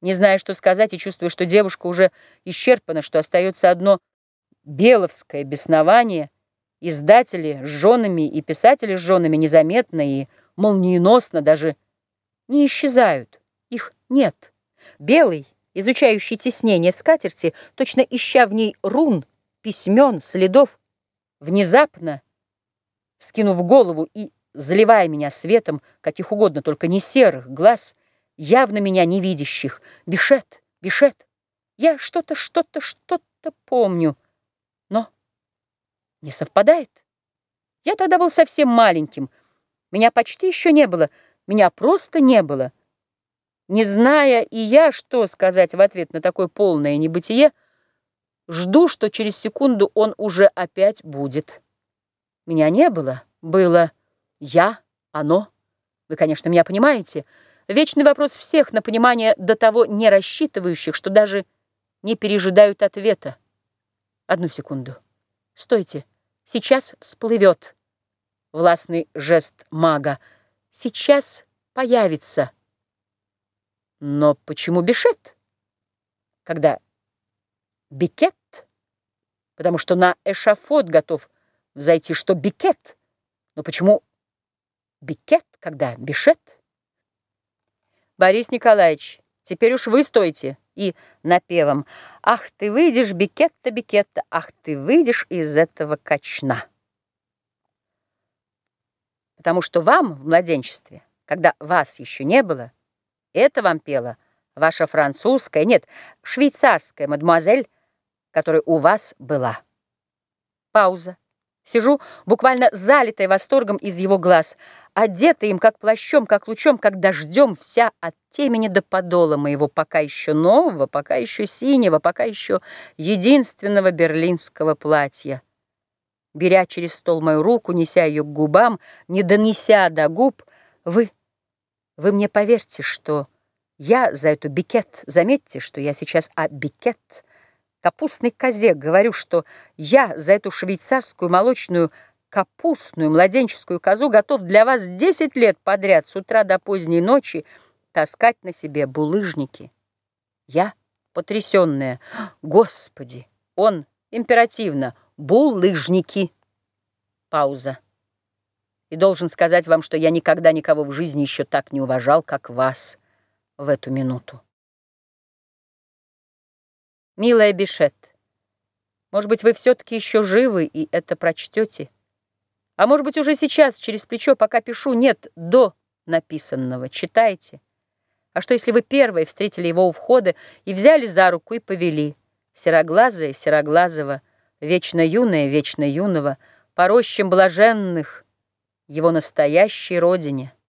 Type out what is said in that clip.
Не зная, что сказать, и чувствуя, что девушка уже исчерпана, что остается одно беловское беснование, издатели с женами и писатели с женами незаметно и молниеносно даже не исчезают, их нет. Белый, изучающий теснение скатерти, точно ища в ней рун, письмен, следов, внезапно, вскинув голову и заливая меня светом, каких угодно, только не серых глаз, явно меня невидящих. Бишет, Бишет, я что-то, что-то, что-то помню. Но не совпадает. Я тогда был совсем маленьким. Меня почти еще не было. Меня просто не было. Не зная и я, что сказать в ответ на такое полное небытие, жду, что через секунду он уже опять будет. Меня не было, было я, оно. Вы, конечно, меня понимаете, — Вечный вопрос всех на понимание до того не рассчитывающих, что даже не пережидают ответа. Одну секунду. Стойте. Сейчас всплывет. Властный жест мага. Сейчас появится. Но почему бешет? Когда бикет? Потому что на эшафот готов взойти, что бикет. Но почему бикет, когда бешет? Борис Николаевич, теперь уж вы стойте. И напевом «Ах, ты выйдешь, Бикетта, Бикетта, ах, ты выйдешь из этого качна». Потому что вам в младенчестве, когда вас еще не было, это вам пела ваша французская, нет, швейцарская мадемуазель, которая у вас была. Пауза. Сижу, буквально залитая восторгом из его глаз, одетая им как плащом, как лучом, как дождем, вся от темени до подола моего пока еще нового, пока еще синего, пока еще единственного берлинского платья. Беря через стол мою руку, неся ее к губам, не донеся до губ, вы, вы мне поверьте, что я за эту бикет, заметьте, что я сейчас а бикет — капустный козе говорю, что я за эту швейцарскую молочную капустную младенческую козу готов для вас 10 лет подряд с утра до поздней ночи таскать на себе булыжники. Я потрясенная. Господи, он императивно. Булыжники. Пауза. И должен сказать вам, что я никогда никого в жизни еще так не уважал, как вас в эту минуту. Милая Бишет, может быть, вы все-таки еще живы и это прочтете? А может быть, уже сейчас, через плечо, пока пишу, нет до написанного. Читайте. А что, если вы первые встретили его у входа и взяли за руку и повели? Сероглазая, сероглазого, вечно юная, вечно юного, по рощам блаженных, его настоящей родине —